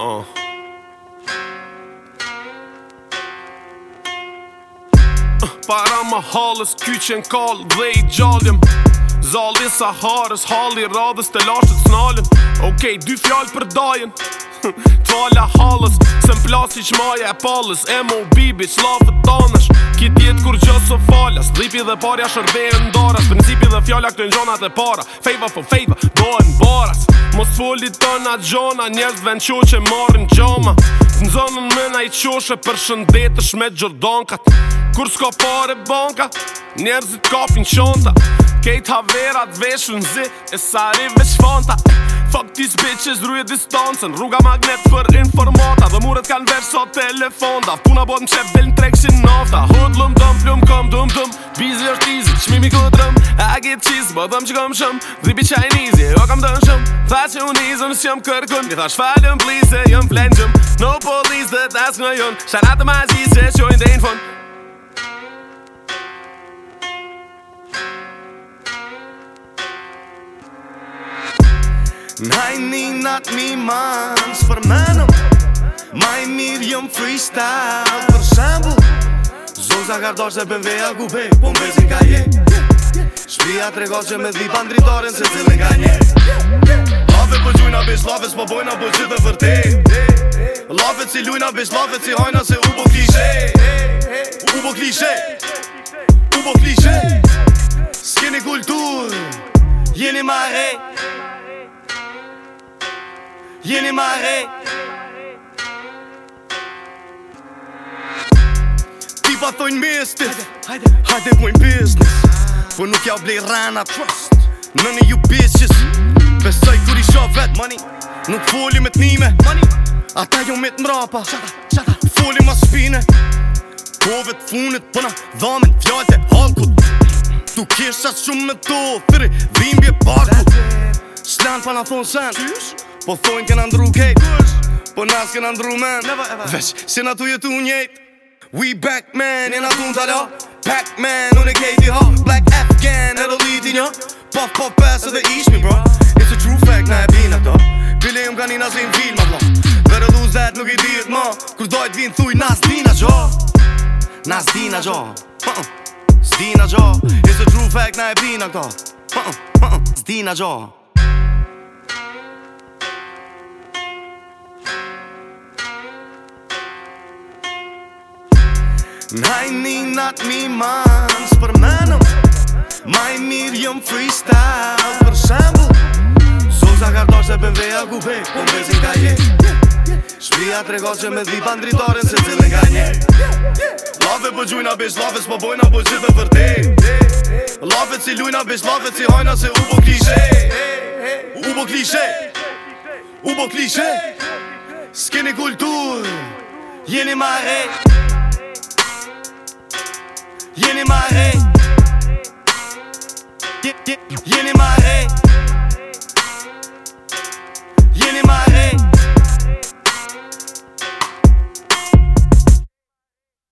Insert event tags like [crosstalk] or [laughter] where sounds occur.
Oh. Uh, para më halës kyqen që kallë dhe i gjallëm Zalin sa harës, halë i radhës të lashtët snalën Okej, okay, dy fjallë për dajen [laughs] Tvala halës, se më plasi që maja e palës E bibi, slavë të tanësh Ki tjetë kur gjësë së falës Lipi dhe parja shërbejë doras Principi dhe fjallë aktojnë gjonat e para Fejva po fejva, dojnë baras Mos foli tona gjona Njerës ven qo që marrin gjoma Në zonën na i qoshe Për shëndetësh me gjordonkat Kur s'ka pare banka Njerëzit ka qonta Kejt havera t'veshën zi E sari veç fanta Fuck these bitches, rruje distancën Rruga magnet për informata Dhe muret veç versa telefonda Puna bot në qep delin trekshin nafta Hudlum dëm, plum këm dëm dëm Bizi është easy, qmimi këtë get cheese Bo thëm që kom shumë Dhipi Chinese, jo kam dënë shumë Tha që unë izën së qëm kërkun Mi thash falëm please se jëm flenjëm No police dhe tas në jon Sharatë ma zi që qojnë dhejnë fon Naj një natë mi manë Së për menëm Maj mirë jëm freestyle Për shambull Zoza gardosh dhe bëmve a gube Po më ka jetë Lija tre goqe me dhvi pan dritoren se cilin nga një Lafe për gjujna bish, lafe s'po bojna për gjithë e vërtej si lujna bish, lafe si hajna se u po klishe U klishe U klishe S'keni kultur Jeni ma re Jeni ma re Tipa thojnë mistit Hajde, hajde, hajde, hajde, Po nuk ja u blej rana Trust None of you bitches Besoj kur i sho vet Money Nuk foli me t'nime Money Ata jo me t'mrapa Shata, shata Foli ma shpine Kove t'funit Pëna dhamin t'fjallte halkut Tu kisha shumë me to Thiri dhimbje parku Slan pa na thon sen Qysh? Po thojnë kena ndru kej Kush? Po nas kena ndru men Never Vesh, si na tu jetu njejt We back man E na tun t'alo Pac-Man, unë e KD Black Afghan, edhe liti një Puff, puff, pass edhe ishmi, bro It's a true fact, na e bina ta Bile jëm ka një nazim filma, bro Verë du zet, nuk i dhjet ma Kur dojt vinë thuj, na dina gjo Na dina gjo uh-uh. S'dina gjo It's a true fact, na e bina ta S'dina gjo Naj një natë mi manë për menëm Maj mirë freestyle Për shemblë Zuzë a kartonë që për veja Po ka je Shpia të me vipa, pa ndritarën Se cilë nga nje Lave për po gjujna bësh lave Së bojna për po gjithë dhe vërte Lave si lujna bësh lave Si hojna se u bë klishe U bë klishe U po klishe Skinny kultur Jeni marrë Yeni mare Yeni mare